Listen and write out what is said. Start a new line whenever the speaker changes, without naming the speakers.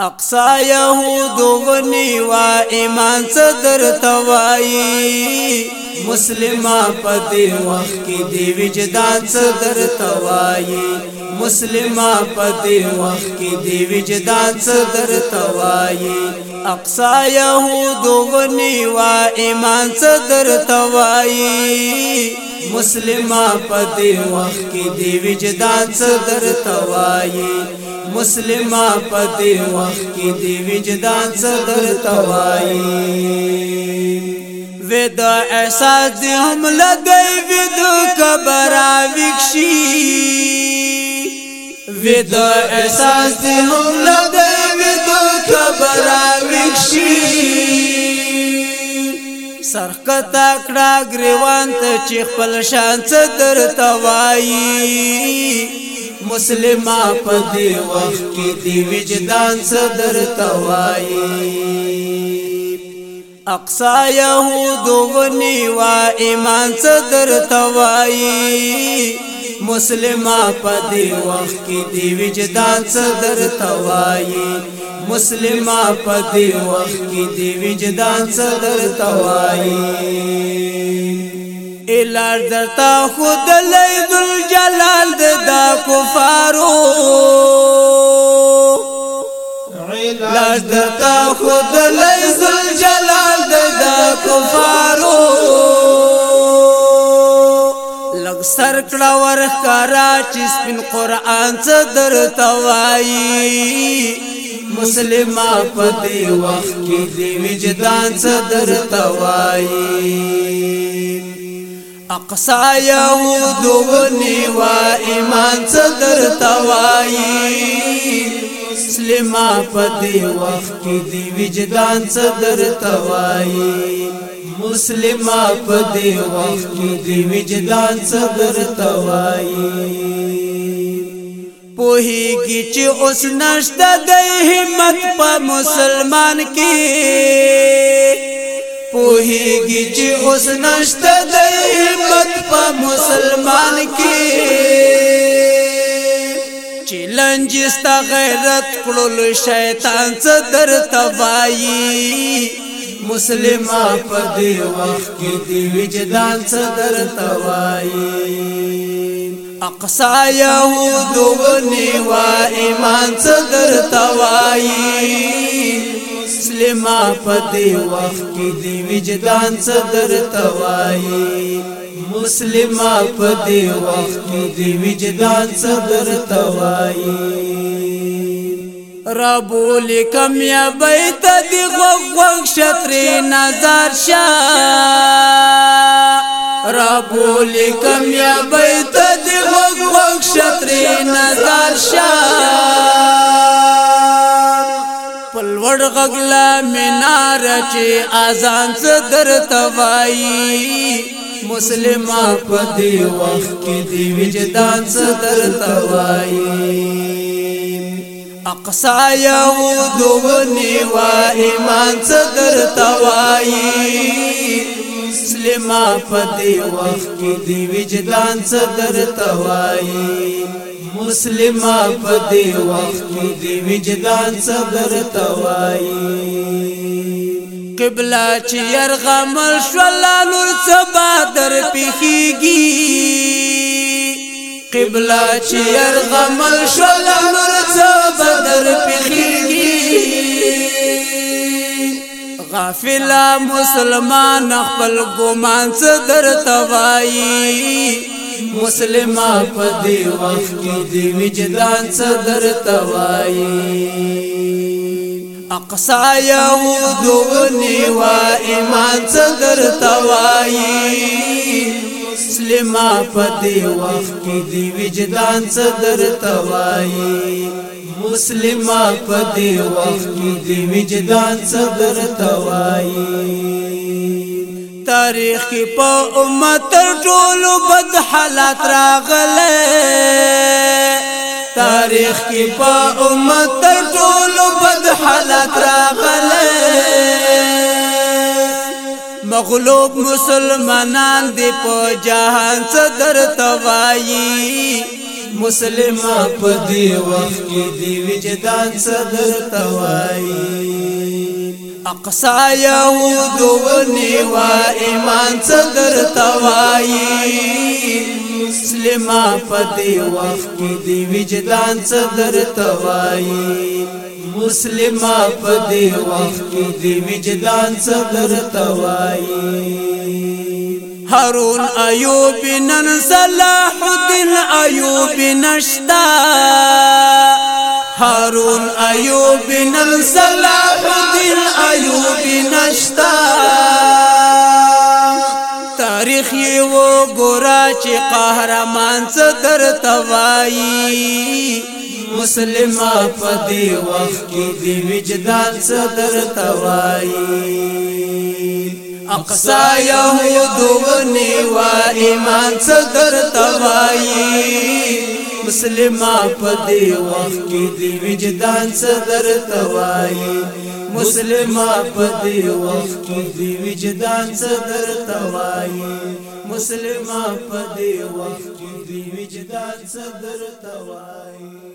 اقصا يهود غني و ایمان صدر توای مسلمه پد دی وخت کې دی وجدان صدر توای مسلمه پد دی وخت کې دی وجدان صدر توای اقصا يهود غني و ایمان صدر توای مسلمه په دې وخت کې دی وجدان صدر توایي مسلمه په دې وخت کې دی وجدان صدر توایي ود احساس دې هم لګي ود قبر وکشي ود احساس دې هم لګي ود قبر کتا کړه گریوان ته چې خپل شان څه درته وایي مسلمه په دې وخت کې دی وجدان څه درته وایي اقصا يهود وني وا ایمان څه درته وایي مسلمه په دې وخت کې دی وجدان څه درته وایي مسلمه په دې وخت کې دی وجدان صدر توایي الار درتا خود لید الجلال دا کفارو الار درتا خود لید الجلال دا کفارو لگ سر کڑا ور کرا چی سپین قرآن صدر توائی مسلمه په دې وخت کې دې وجدان صدر توایي اقصا یهود ونی وا ایمان صدر توایي مسلمه په دې وخت کې دې وجدان صدر توایي مسلمه په دې وخت کې دې وجدان صدر توایي پوهیږي چې اوس نشته د همت په مسلمان کې پوهیږي چې اوس نشته د همت په مسلمان کې چیلنج است غیرت کړل شیطان څه درته وایي مسلمه په دې وخت کې دی وجدان څه درته وایي اقصا یهودو نیوا ایمان صدر توائی مسلمه په دی وخت کې دی وجدان صدر توائی مسلمه په دی وخت کې دی وجدان صدر توائی ربول کم یا بیت دی غوغ غوغ شطری نظر شا ربول کم یا بیت شطری نظر شان پلوړ غغلا مینار چې اذان څه درته وایي مسلمان په دې وخت کې دی وجدان صدر توای اقصا یهود ونی وا ایمان صدر توای مسلم په دی وخت کې دی وجدان صدر توای مسلم په دی وخت کې دی وجدان صدر توای قبله چې يرغمل شول لور سبا در پیخيږي قبله چې يرغمل شول لور سبا در پیخيږي غافل مسلمان خپل ګمان څه درته وایي مسلمه په دې وخت کې دې وجدان څه درته وایي اقصا يهود ونیوا ایمان څه درته وایي مسلمه په دې وخت کې دې وجدان څه درته وایي مسلمه په دې وخت کې د وجدان صبر توایي تاریخ کې په امت تر ټولو بد حالات راغله تاریخ کې په امت تر ټولو بد حالات راغله مغلوب مسلمانان دی په جهان صدر توایي مسلم په دی وخت کې دی وجدان صدر توای اقصا یهود ونی وا ایمان صدر توای مسلم په دی وخت کې دی وجدان صدر توای مسلم په دی وخت کې دی وجدان صدر توای هارون ایوب نن صلاح الدین ایوب نشتا هارون ایوب نن صلاح الدین ایوب نشتا تاریخ یو ګورا چې قهرمان څه درته وایي مسلمه په دې وخت کې دی وجدان صدر توای اقصا يهود ونيوا ایمان صدر توایي مسلمه په دې وخت کې دې وجدان صدر توایي مسلمه په دې وخت کې دې وجدان صدر توایي مسلمه په دې وخت کې دې وجدان صدر توایي